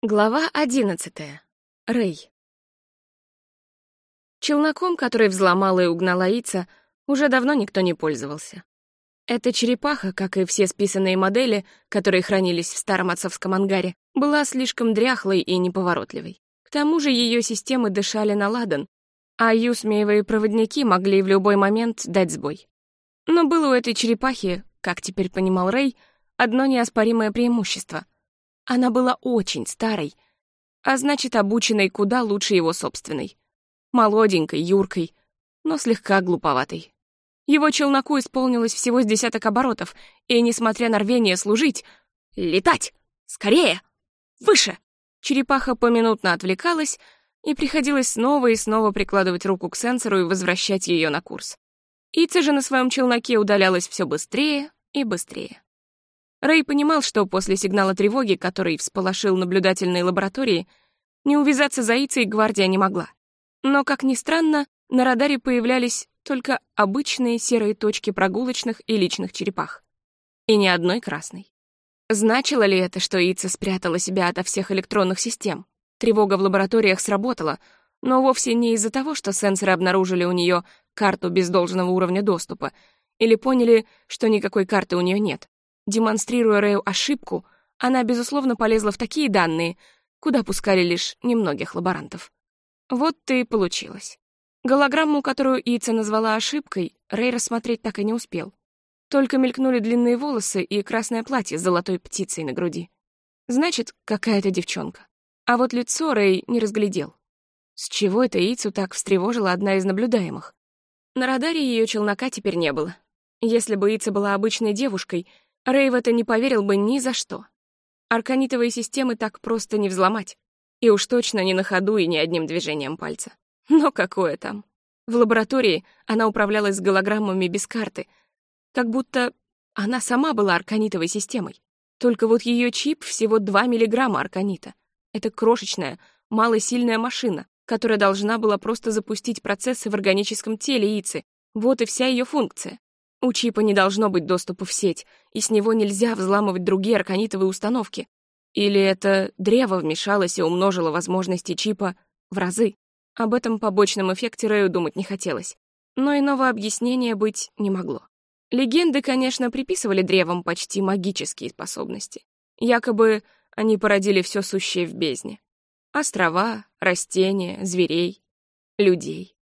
Глава одиннадцатая. Рэй. Челноком, который взломала и угнала Ица, уже давно никто не пользовался. Эта черепаха, как и все списанные модели, которые хранились в старом отцовском ангаре, была слишком дряхлой и неповоротливой. К тому же ее системы дышали на ладан, а юсмеевые проводники могли в любой момент дать сбой. Но было у этой черепахи, как теперь понимал Рэй, одно неоспоримое преимущество — она была очень старой, а значит, обученной куда лучше его собственной. Молоденькой, юркой, но слегка глуповатой. Его челноку исполнилось всего с десяток оборотов, и, несмотря на рвение служить, летать! Скорее! Выше! Черепаха поминутно отвлекалась, и приходилось снова и снова прикладывать руку к сенсору и возвращать ее на курс. Ица же на своем челноке удалялась все быстрее и быстрее. Рэй понимал, что после сигнала тревоги, который всполошил наблюдательные лаборатории, не увязаться за Ицей гвардия не могла. Но, как ни странно, на радаре появлялись только обычные серые точки прогулочных и личных черепах. И ни одной красной. Значило ли это, что Ица спрятала себя ото всех электронных систем? Тревога в лабораториях сработала, но вовсе не из-за того, что сенсоры обнаружили у нее карту без должного уровня доступа или поняли, что никакой карты у нее нет. Демонстрируя Рэю ошибку, она, безусловно, полезла в такие данные, куда пускали лишь немногих лаборантов. Вот ты и получилось. Голограмму, которую Ица назвала ошибкой, Рэй рассмотреть так и не успел. Только мелькнули длинные волосы и красное платье с золотой птицей на груди. Значит, какая-то девчонка. А вот лицо Рэй не разглядел. С чего это Ицу так встревожила одна из наблюдаемых? На радаре ее челнока теперь не было. Если бы Ица была обычной девушкой — Рэй в это не поверил бы ни за что. Арканитовые системы так просто не взломать. И уж точно не на ходу и ни одним движением пальца. Но какое там. В лаборатории она управлялась с голограммами без карты, как будто она сама была арканитовой системой. Только вот ее чип всего 2 миллиграмма арканита. Это крошечная, малосильная машина, которая должна была просто запустить процессы в органическом теле Ицы. Вот и вся ее функция. У чипа не должно быть доступа в сеть, и с него нельзя взламывать другие арканитовые установки. Или это древо вмешалось и умножило возможности чипа в разы. Об этом побочном эффекте Рэю думать не хотелось. Но иного объяснения быть не могло. Легенды, конечно, приписывали древам почти магические способности. Якобы они породили все сущее в бездне. Острова, растения, зверей, людей.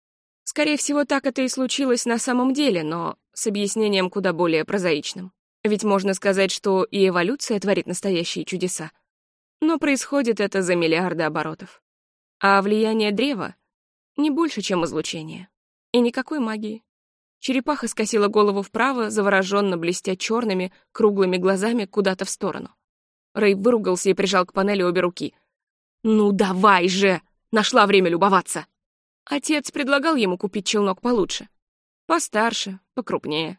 Скорее всего, так это и случилось на самом деле, но с объяснением куда более прозаичным. Ведь можно сказать, что и эволюция творит настоящие чудеса. Но происходит это за миллиарды оборотов. А влияние древа не больше, чем излучение. И никакой магии. Черепаха скосила голову вправо, завороженно блестя черными, круглыми глазами куда-то в сторону. Рэй выругался и прижал к панели обе руки. «Ну давай же! Нашла время любоваться!» Отец предлагал ему купить челнок получше. Постарше, покрупнее.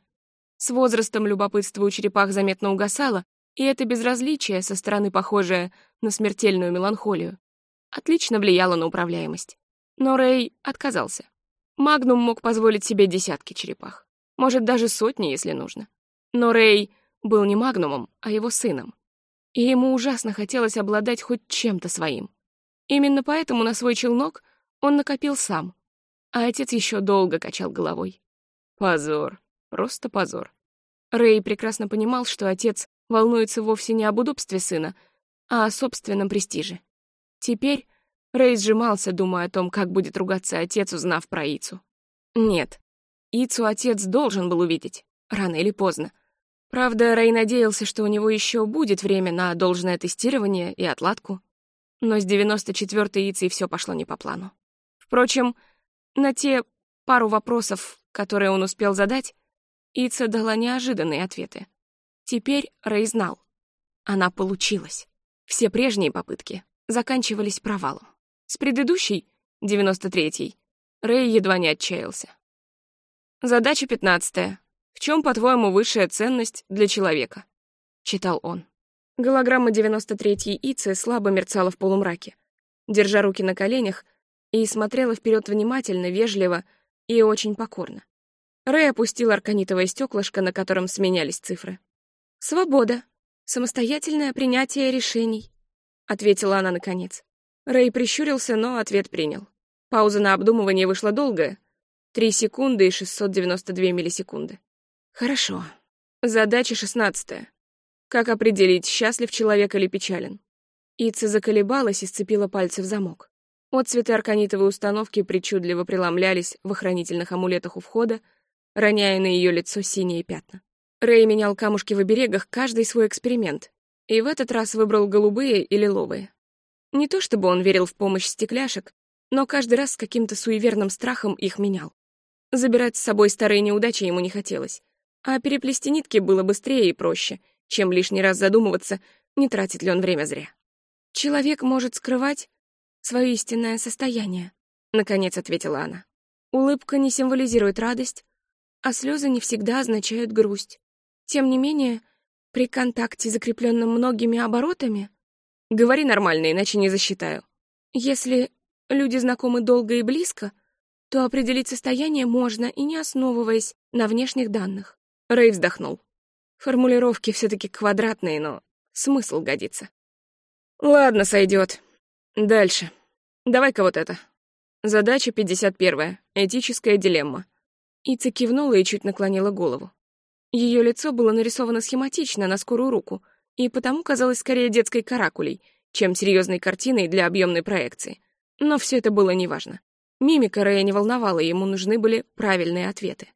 С возрастом любопытство у черепах заметно угасало, и это безразличие, со стороны похожее на смертельную меланхолию, отлично влияло на управляемость. Но Рэй отказался. Магнум мог позволить себе десятки черепах. Может, даже сотни, если нужно. Но Рэй был не Магнумом, а его сыном. И ему ужасно хотелось обладать хоть чем-то своим. Именно поэтому на свой челнок — он накопил сам, а отец еще долго качал головой. Позор, просто позор. Рэй прекрасно понимал, что отец волнуется вовсе не об удобстве сына, а о собственном престиже. Теперь Рэй сжимался, думая о том, как будет ругаться отец, узнав про Ицу. Нет, Ицу отец должен был увидеть, рано или поздно. Правда, Рэй надеялся, что у него еще будет время на должное тестирование и отладку. Но с 94-й Ицей все пошло не по плану. Впрочем, на те пару вопросов, которые он успел задать, Ица дала неожиданные ответы. Теперь Рэй знал. Она получилась. Все прежние попытки заканчивались провалом. С предыдущей, 93-й, Рэй едва не отчаялся. Задача пятнадцатая. В чем, по-твоему, высшая ценность для человека? Читал он. Голограмма 93-й Ицы слабо мерцала в полумраке. Держа руки на коленях, и смотрела вперед внимательно, вежливо и очень покорно. Рэй опустил арканитовое стеклышко, на котором сменялись цифры. «Свобода. Самостоятельное принятие решений. — ответила она наконец. Рэй прищурился, но ответ принял. Пауза на обдумывание вышла долгая. Три секунды и 692 миллисекунды. Хорошо. Задача шестнадцатая. Как определить, счастлив человек или печален? Ица заколебалась и сцепила пальцы в замок. Отцветы арканитовой установки причудливо преломлялись в охранительных амулетах у входа, роняя на ее лицо синие пятна. Рэй менял камушки в оберегах каждый свой эксперимент, и в этот раз выбрал голубые и лиловые. Не то чтобы он верил в помощь стекляшек, но каждый раз с каким-то суеверным страхом их менял. Забирать с собой старые неудачи ему не хотелось, а переплести нитки было быстрее и проще, чем лишний раз задумываться, не тратит ли он время зря. «Человек может скрывать свое истинное состояние», — наконец ответила она. «Улыбка не символизирует радость, а слезы не всегда означают грусть. Тем не менее, при контакте, закрепленном многими оборотами... Говори нормально, иначе не засчитаю. Если люди знакомы долго и близко, то определить состояние можно и не основываясь на внешних данных. Рэй вздохнул. Формулировки все-таки квадратные, но смысл годится. Ладно, сойдет. Дальше. Давай-ка вот это. Задача 51. Этическая дилемма. Ица кивнула и чуть наклонила голову. Ее лицо было нарисовано схематично, на скорую руку, и потому казалось скорее детской каракулей, чем серьезной картиной для объемной проекции. Но все это было неважно. Мимика Рэя не волновала, ему нужны были правильные ответы.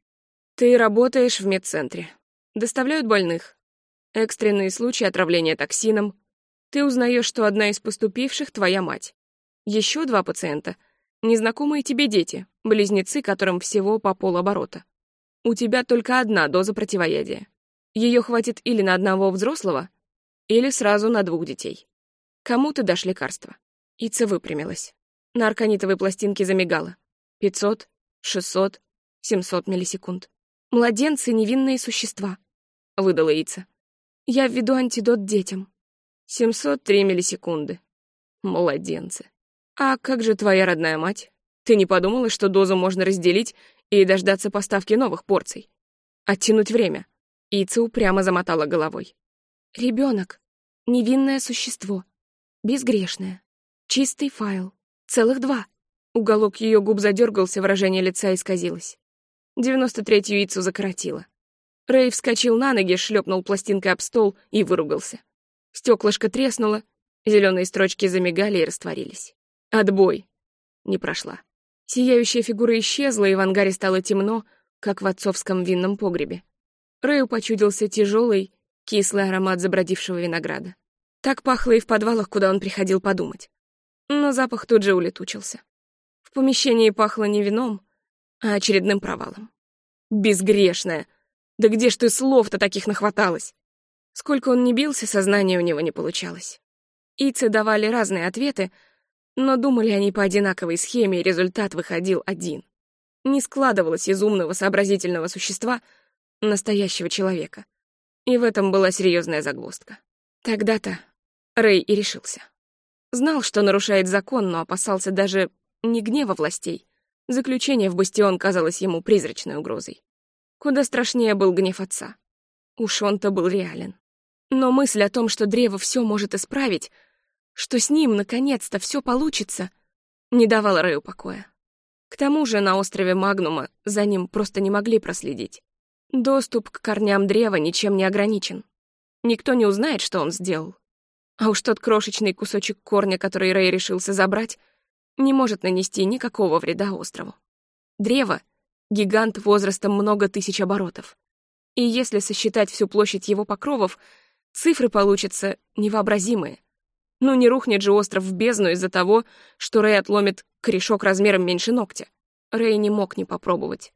«Ты работаешь в медцентре. Доставляют больных. Экстренные случаи отравления токсином. Ты узнаешь, что одна из поступивших — твоя мать. Еще два пациента — незнакомые тебе дети, близнецы, которым всего по полоборота. У тебя только одна доза противоядия. Ее хватит или на одного взрослого, или сразу на двух детей. Кому ты дашь лекарство?» Ица выпрямилась. На арканитовой пластинке замигала. Пятьсот, шестьсот, семьсот миллисекунд. «Младенцы — невинные существа», — выдала Ица. «Я введу антидот детям». «Семьсот три миллисекунды. Младенцы. А как же твоя родная мать? Ты не подумала, что дозу можно разделить и дождаться поставки новых порций? Оттянуть время?» Ица упрямо замотала головой. Ребенок, невинное существо, безгрешное, чистый файл, целых два». Уголок ее губ задергался, выражение лица исказилось. Девяносто третью яйцу закоротило. Рэй вскочил на ноги, шлепнул пластинкой об стол и выругался. Стеклышко треснуло, зеленые строчки замигали и растворились. Отбой. Не прошла. Сияющая фигура исчезла, и в ангаре стало темно, как в отцовском винном погребе. Рэю почудился тяжелый, кислый аромат забродившего винограда. Так пахло и в подвалах, куда он приходил подумать. Но запах тут же улетучился. В помещении пахло не вином, а очередным провалом. Безгрешная! Да где ж ты слов-то таких нахваталась? Сколько он не бился, сознание у него не получалось. Ицы давали разные ответы, но думали они по одинаковой схеме, и результат выходил один. Не складывалось из умного, сообразительного существа настоящего человека. И в этом была серьезная загвоздка. Тогда-то Рэй и решился. Знал, что нарушает закон, но опасался даже не гнева властей, Заключение в бастион казалось ему призрачной угрозой. Куда страшнее был гнев отца. Уж он-то был реален. Но мысль о том, что древо все может исправить, что с ним, наконец-то, все получится, не давала Рэю покоя. К тому же на острове Магнума за ним просто не могли проследить. Доступ к корням древа ничем не ограничен. Никто не узнает, что он сделал. А уж тот крошечный кусочек корня, который Рэй решился забрать, не может нанести никакого вреда острову. Древо — гигант возрастом много тысяч оборотов. И если сосчитать всю площадь его покровов, цифры получатся невообразимые. Ну не рухнет же остров в бездну из-за того, что Рэй отломит корешок размером меньше ногтя. Рэй не мог не попробовать.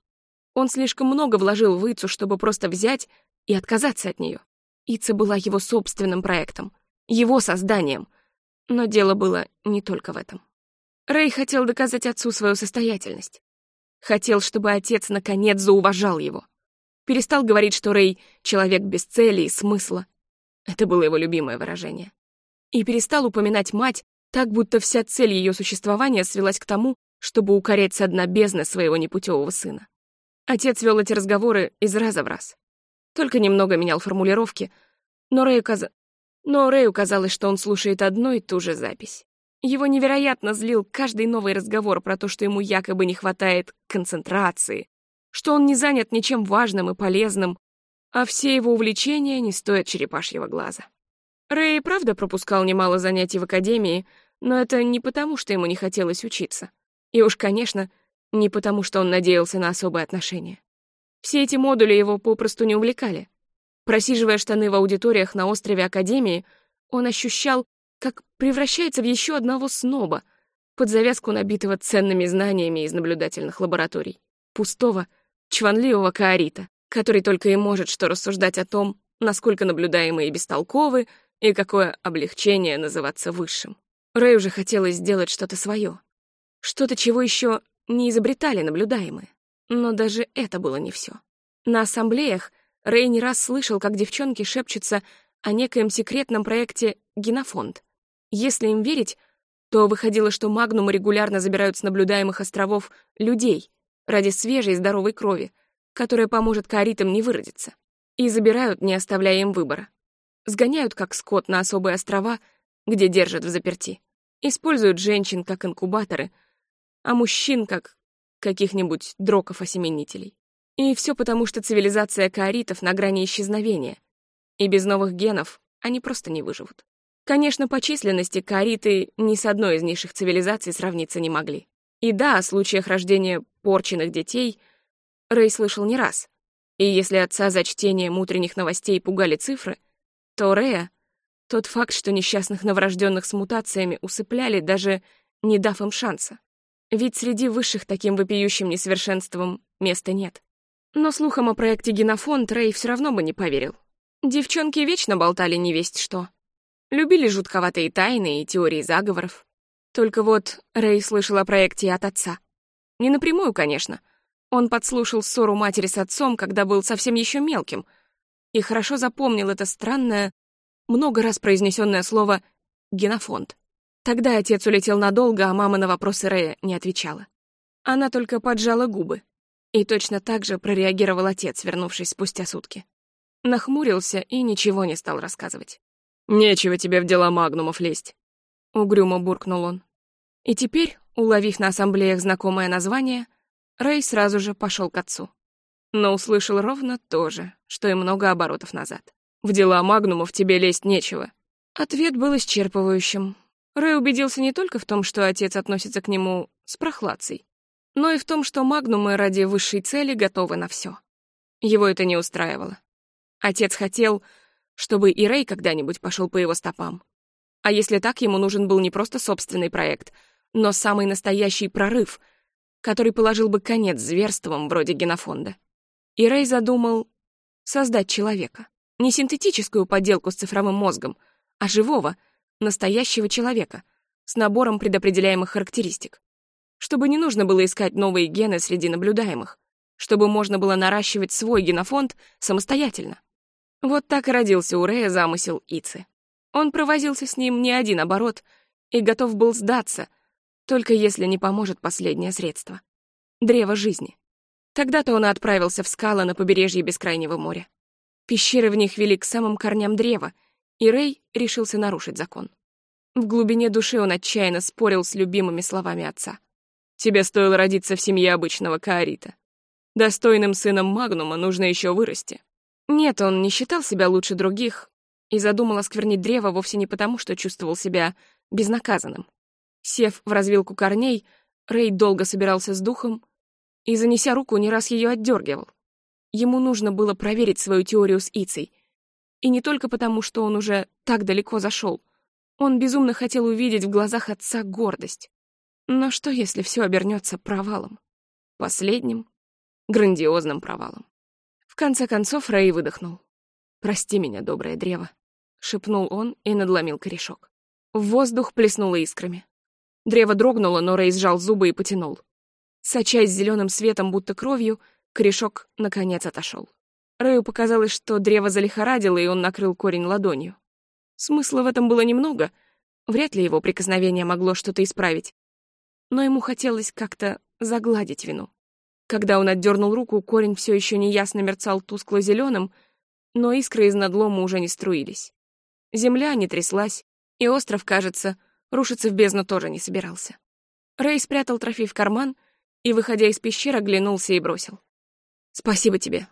Он слишком много вложил в Ицу, чтобы просто взять и отказаться от нее. Ица была его собственным проектом, его созданием. Но дело было не только в этом. Рэй хотел доказать отцу свою состоятельность. Хотел, чтобы отец наконец зауважал его. Перестал говорить, что Рэй — человек без цели и смысла. Это было его любимое выражение. И перестал упоминать мать, так будто вся цель ее существования свелась к тому, чтобы укорять со дна бездны своего непутевого сына. Отец вел эти разговоры из раза в раз. Только немного менял формулировки, но Рэй, каз... Но Рэю казалось, что он слушает одну и ту же запись. Его невероятно злил каждый новый разговор про то, что ему якобы не хватает концентрации, что он не занят ничем важным и полезным, а все его увлечения не стоят черепашьего глаза. Рэй правда пропускал немало занятий в академии, но это не потому, что ему не хотелось учиться. И уж, конечно, не потому, что он надеялся на особые отношения. Все эти модули его попросту не увлекали. Просиживая штаны в аудиториях на острове Академии, он ощущал, как превращается в еще одного сноба, под завязку набитого ценными знаниями из наблюдательных лабораторий. Пустого, чванливого каорита, который только и может что рассуждать о том, насколько наблюдаемые бестолковы и какое облегчение называться высшим. Рэй уже хотелось сделать что-то свое. Что-то, чего еще не изобретали наблюдаемые. Но даже это было не все. На ассамблеях Рэй не раз слышал, как девчонки шепчутся о некоем секретном проекте «Генофонд». Если им верить, то выходило, что магнумы регулярно забирают с наблюдаемых островов людей ради свежей здоровой крови, которая поможет каоритам не выродиться, и забирают, не оставляя им выбора. Сгоняют как скот на особые острова, где держат в заперти. Используют женщин как инкубаторы, а мужчин как каких-нибудь дроков-осеменителей. И все потому, что цивилизация каоритов на грани исчезновения, и без новых генов они просто не выживут. Конечно, по численности каориты ни с одной из низших цивилизаций сравниться не могли. И да, о случаях рождения порченных детей Рэй слышал не раз. И если отца за чтением утренних новостей пугали цифры, то Рэя — тот факт, что несчастных новорожденных с мутациями усыпляли, даже не дав им шанса. Ведь среди высших таким вопиющим несовершенством места нет. Но слухам о проекте «Генофонд» Рэй все равно бы не поверил. Девчонки вечно болтали невесть что. Любили жутковатые тайны и теории заговоров. Только вот Рэй слышал о проекте от отца. Не напрямую, конечно. Он подслушал ссору матери с отцом, когда был совсем еще мелким, и хорошо запомнил это странное, много раз произнесенное слово «генофонд». Тогда отец улетел надолго, а мама на вопросы Рэя не отвечала. Она только поджала губы. И точно так же прореагировал отец, вернувшись спустя сутки. Нахмурился и ничего не стал рассказывать. «Нечего тебе в дела магнумов лезть», — угрюмо буркнул он. И теперь, уловив на ассамблеях знакомое название, Рэй сразу же пошел к отцу. Но услышал ровно то же, что и много оборотов назад. «В дела магнумов тебе лезть нечего». Ответ был исчерпывающим. Рэй убедился не только в том, что отец относится к нему с прохладцей, но и в том, что магнумы ради высшей цели готовы на все. Его это не устраивало. Отец хотел, чтобы и Рэй когда-нибудь пошел по его стопам. А если так, ему нужен был не просто собственный проект, но самый настоящий прорыв, который положил бы конец зверствам вроде генофонда. И Рэй задумал создать человека. Не синтетическую подделку с цифровым мозгом, а живого, настоящего человека, с набором предопределяемых характеристик чтобы не нужно было искать новые гены среди наблюдаемых, чтобы можно было наращивать свой генофонд самостоятельно. Вот так и родился у Рея замысел Ицы. Он провозился с ним не один оборот и готов был сдаться, только если не поможет последнее средство — древо жизни. Тогда-то он отправился в скалы на побережье Бескрайнего моря. Пещеры в них вели к самым корням древа, и Рэй решился нарушить закон. В глубине души он отчаянно спорил с любимыми словами отца. Тебе стоило родиться в семье обычного каорита. Достойным сыном Магнума нужно еще вырасти. Нет, он не считал себя лучше других и задумал осквернить древо вовсе не потому, что чувствовал себя безнаказанным. Сев в развилку корней, Рэй долго собирался с духом и, занеся руку, не раз ее отдергивал. Ему нужно было проверить свою теорию с Ицей. И не только потому, что он уже так далеко зашел. Он безумно хотел увидеть в глазах отца гордость. Но что, если все обернется провалом? Последним, грандиозным провалом. В конце концов Рэй выдохнул. «Прости меня, доброе древо», — шепнул он и надломил корешок. В воздух плеснуло искрами. Древо дрогнуло, но Рэй сжал зубы и потянул. Сочаясь зеленым светом, будто кровью, корешок наконец отошел. Рэю показалось, что древо залихорадило, и он накрыл корень ладонью. Смысла в этом было немного, вряд ли его прикосновение могло что-то исправить но ему хотелось как-то загладить вину. Когда он отдернул руку, корень все еще неясно мерцал тускло-зеленым, но искры из надлома уже не струились. Земля не тряслась, и остров, кажется, рушиться в бездну тоже не собирался. Рэй спрятал трофей в карман и, выходя из пещеры, оглянулся и бросил. «Спасибо тебе,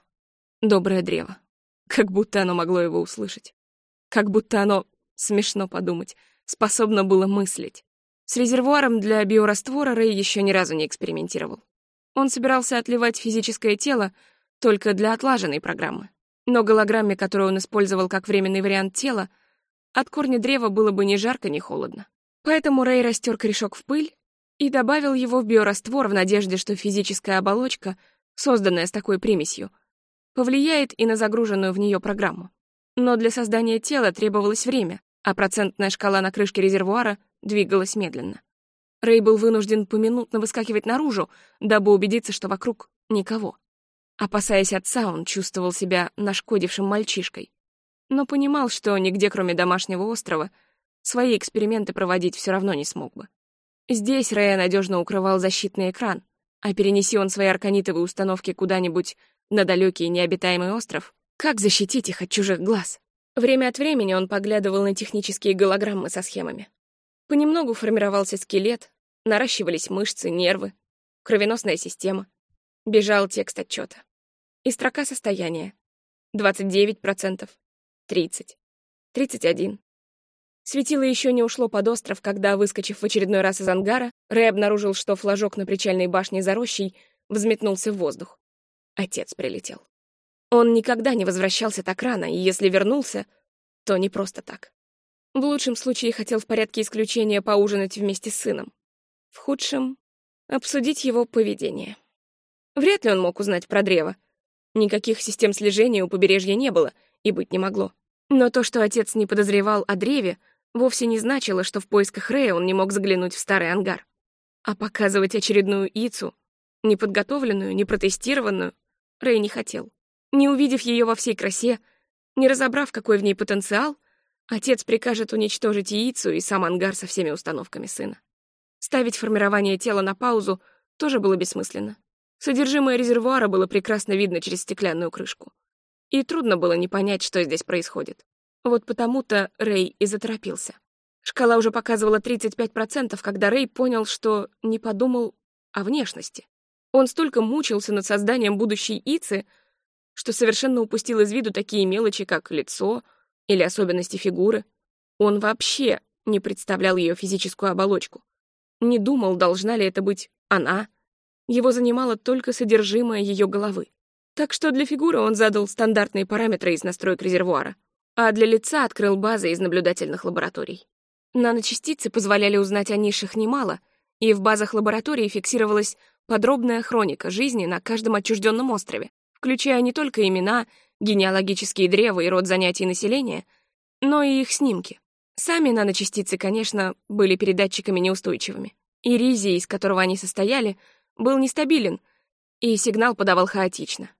доброе древо». Как будто оно могло его услышать. Как будто оно, смешно подумать, способно было мыслить. С резервуаром для биораствора Рэй еще ни разу не экспериментировал. Он собирался отливать физическое тело только для отлаженной программы. Но голограмме, которую он использовал как временный вариант тела, от корня древа было бы ни жарко, ни холодно. Поэтому Рэй растер корешок в пыль и добавил его в биораствор в надежде, что физическая оболочка, созданная с такой примесью, повлияет и на загруженную в нее программу. Но для создания тела требовалось время, а процентная шкала на крышке резервуара двигалась медленно. Рэй был вынужден поминутно выскакивать наружу, дабы убедиться, что вокруг никого. Опасаясь отца, он чувствовал себя нашкодившим мальчишкой, но понимал, что нигде, кроме домашнего острова, свои эксперименты проводить все равно не смог бы. Здесь Рэя надежно укрывал защитный экран, а перенеси он свои арканитовые установки куда-нибудь на далекий необитаемый остров, как защитить их от чужих глаз? Время от времени он поглядывал на технические голограммы со схемами. Понемногу формировался скелет, наращивались мышцы, нервы, кровеносная система. Бежал текст отчета. И строка состояния. 29%, 30%, 31%. Светило еще не ушло под остров, когда, выскочив в очередной раз из ангара, Рэй обнаружил, что флажок на причальной башне за рощей взметнулся в воздух. Отец прилетел. Он никогда не возвращался так рано, и если вернулся, то не просто так. В лучшем случае хотел в порядке исключения поужинать вместе с сыном. В худшем — обсудить его поведение. Вряд ли он мог узнать про древо. Никаких систем слежения у побережья не было и быть не могло. Но то, что отец не подозревал о древе, вовсе не значило, что в поисках Рэя он не мог заглянуть в старый ангар. А показывать очередную Ицу, неподготовленную, не протестированную, Рэй не хотел. Не увидев ее во всей красе, не разобрав, какой в ней потенциал, отец прикажет уничтожить яйцу и сам ангар со всеми установками сына. Ставить формирование тела на паузу тоже было бессмысленно. Содержимое резервуара было прекрасно видно через стеклянную крышку. И трудно было не понять, что здесь происходит. Вот потому-то Рэй и заторопился. Шкала уже показывала 35%, когда Рэй понял, что не подумал о внешности. Он столько мучился над созданием будущей Ицы, что совершенно упустил из виду такие мелочи, как лицо или особенности фигуры. Он вообще не представлял ее физическую оболочку. Не думал, должна ли это быть она. Его занимало только содержимое ее головы. Так что для фигуры он задал стандартные параметры из настроек резервуара, а для лица открыл базы из наблюдательных лабораторий. Наночастицы позволяли узнать о нишах немало, и в базах лаборатории фиксировалась подробная хроника жизни на каждом отчужденном острове, включая не только имена, генеалогические древа и род занятий населения, но и их снимки. Сами наночастицы, конечно, были передатчиками неустойчивыми. И из которого они состояли, был нестабилен, и сигнал подавал хаотично.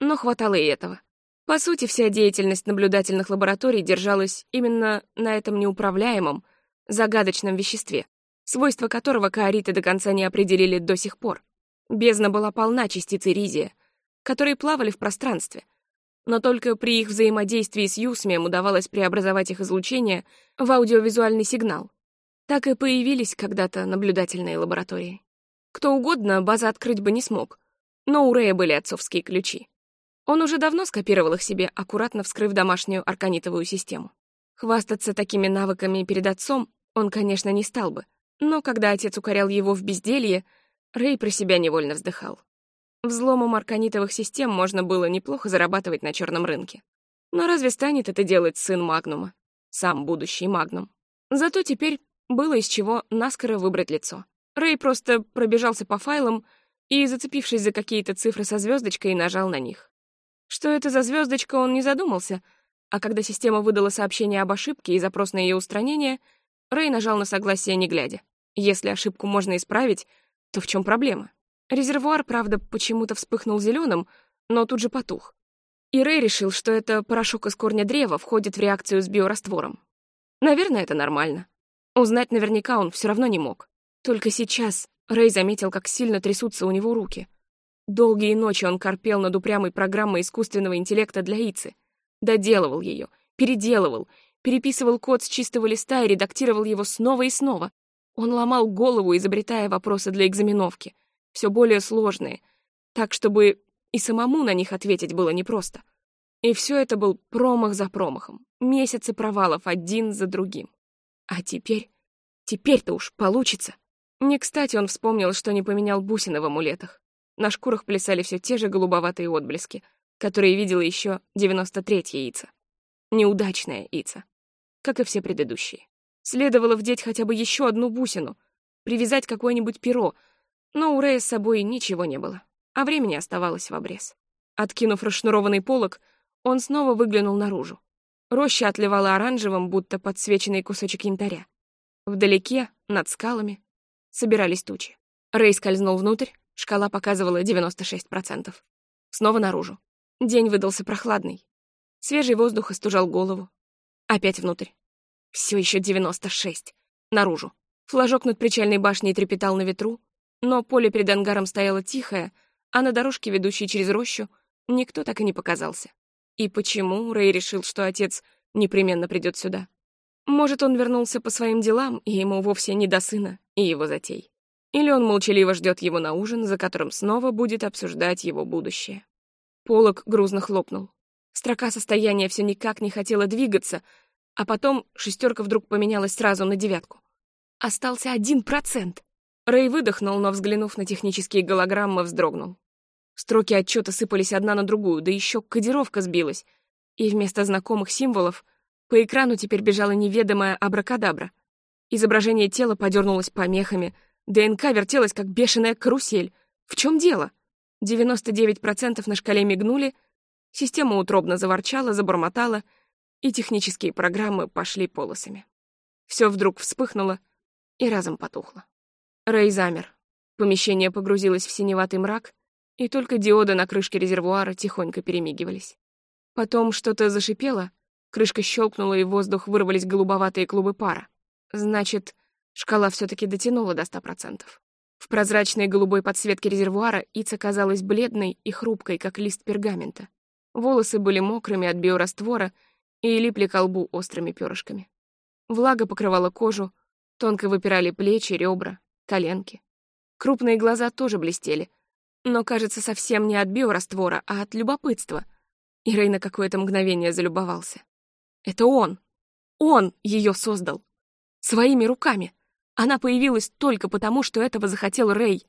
Но хватало и этого. По сути, вся деятельность наблюдательных лабораторий держалась именно на этом неуправляемом, загадочном веществе, свойства которого каориты до конца не определили до сих пор. Бездна была полна частиц иризия, которые плавали в пространстве, но только при их взаимодействии с Юсмием удавалось преобразовать их излучение в аудиовизуальный сигнал. Так и появились когда-то наблюдательные лаборатории. Кто угодно база открыть бы не смог, но у Рэя были отцовские ключи. Он уже давно скопировал их себе, аккуратно вскрыв домашнюю арканитовую систему. Хвастаться такими навыками перед отцом он, конечно, не стал бы, но когда отец укорял его в безделье, Рэй про себя невольно вздыхал. Взломом арканитовых систем можно было неплохо зарабатывать на черном рынке. Но разве станет это делать сын Магнума? Сам будущий Магнум. Зато теперь было из чего наскоро выбрать лицо. Рэй просто пробежался по файлам и, зацепившись за какие-то цифры со звездочкой, нажал на них. Что это за звездочка, он не задумался, а когда система выдала сообщение об ошибке и запрос на ее устранение, Рэй нажал на согласие не глядя. Если ошибку можно исправить, то в чем проблема? Резервуар, правда, почему-то вспыхнул зеленым, но тут же потух. И Рэй решил, что это порошок из корня древа входит в реакцию с биораствором. Наверное, это нормально. Узнать наверняка он все равно не мог. Только сейчас Рэй заметил, как сильно трясутся у него руки. Долгие ночи он корпел над упрямой программой искусственного интеллекта для Ицы. Доделывал ее, переделывал, переписывал код с чистого листа и редактировал его снова и снова. Он ломал голову, изобретая вопросы для экзаменовки, все более сложные, так, чтобы и самому на них ответить было непросто. И все это был промах за промахом, месяцы провалов один за другим. А теперь... Теперь-то уж получится. Не кстати он вспомнил, что не поменял бусины в амулетах. На шкурах плясали все те же голубоватые отблески, которые видела еще 93-е яйца. Неудачное яйца, как и все предыдущие. Следовало вдеть хотя бы еще одну бусину, привязать какое-нибудь перо, но у Рэя с собой ничего не было, а времени оставалось в обрез. Откинув расшнурованный полог, он снова выглянул наружу. Роща отливала оранжевым, будто подсвеченный кусочек янтаря. Вдалеке, над скалами, собирались тучи. Рэй скользнул внутрь, шкала показывала 96%. Снова наружу. День выдался прохладный. Свежий воздух остужал голову. Опять внутрь. Все еще 96. Наружу. Флажок над причальной башней трепетал на ветру, но поле перед ангаром стояло тихое, а на дорожке, ведущей через рощу, никто так и не показался. И почему Рэй решил, что отец непременно придет сюда? Может, он вернулся по своим делам, и ему вовсе не до сына и его затей. Или он молчаливо ждет его на ужин, за которым снова будет обсуждать его будущее. Полок грузно хлопнул. Строка состояния все никак не хотела двигаться, а потом шестерка вдруг поменялась сразу на девятку. Остался один процент. Рэй выдохнул, но, взглянув на технические голограммы, вздрогнул. Строки отчета сыпались одна на другую, да еще кодировка сбилась. И вместо знакомых символов по экрану теперь бежала неведомая абракадабра. Изображение тела подернулось помехами, ДНК вертелась, как бешеная карусель. В чем дело? 99% на шкале мигнули, система утробно заворчала, забормотала, и технические программы пошли полосами. Все вдруг вспыхнуло и разом потухло. Рэй замер. Помещение погрузилось в синеватый мрак, и только диоды на крышке резервуара тихонько перемигивались. Потом что-то зашипело, крышка щелкнула, и в воздух вырвались голубоватые клубы пара. Значит, шкала все таки дотянула до ста процентов. В прозрачной голубой подсветке резервуара Ица казалась бледной и хрупкой, как лист пергамента. Волосы были мокрыми от биораствора и липли к лбу острыми перышками. Влага покрывала кожу, тонко выпирали плечи, ребра, коленки. Крупные глаза тоже блестели, но, кажется, совсем не от биораствора, а от любопытства. И Рэй на какое-то мгновение залюбовался. Это он! Он ее создал! Своими руками! Она появилась только потому, что этого захотел Рэй.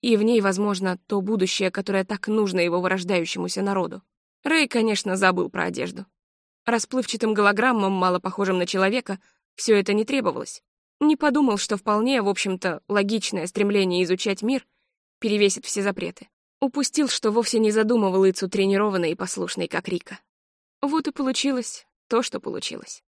И в ней, возможно, то будущее, которое так нужно его вырождающемуся народу. Рэй, конечно, забыл про одежду. Расплывчатым голограммам, мало похожим на человека, все это не требовалось. Не подумал, что вполне, в общем-то, логичное стремление изучать мир — перевесит все запреты. Упустил, что вовсе не задумывал Ицу тренированной и послушной, как Рика. Вот и получилось то, что получилось.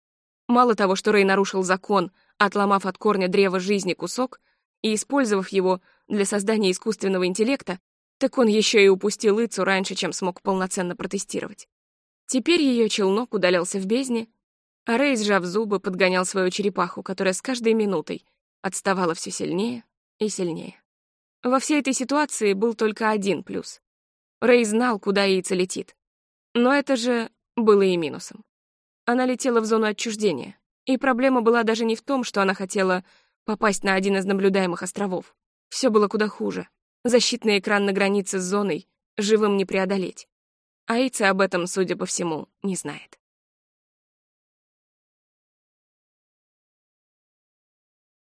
Мало того, что Рэй нарушил закон, отломав от корня древа жизни кусок и использовав его для создания искусственного интеллекта, так он еще и упустил Ицу раньше, чем смог полноценно протестировать. Теперь ее челнок удалялся в бездне, а Рэй, сжав зубы, подгонял свою черепаху, которая с каждой минутой отставала все сильнее и сильнее. Во всей этой ситуации был только один плюс. Рэй знал, куда яйцо летит. Но это же было и минусом. Она летела в зону отчуждения, и проблема была даже не в том, что она хотела попасть на один из наблюдаемых островов. Все было куда хуже. Защитный экран на границе с зоной живым не преодолеть. А Ица об этом, судя по всему, не знает.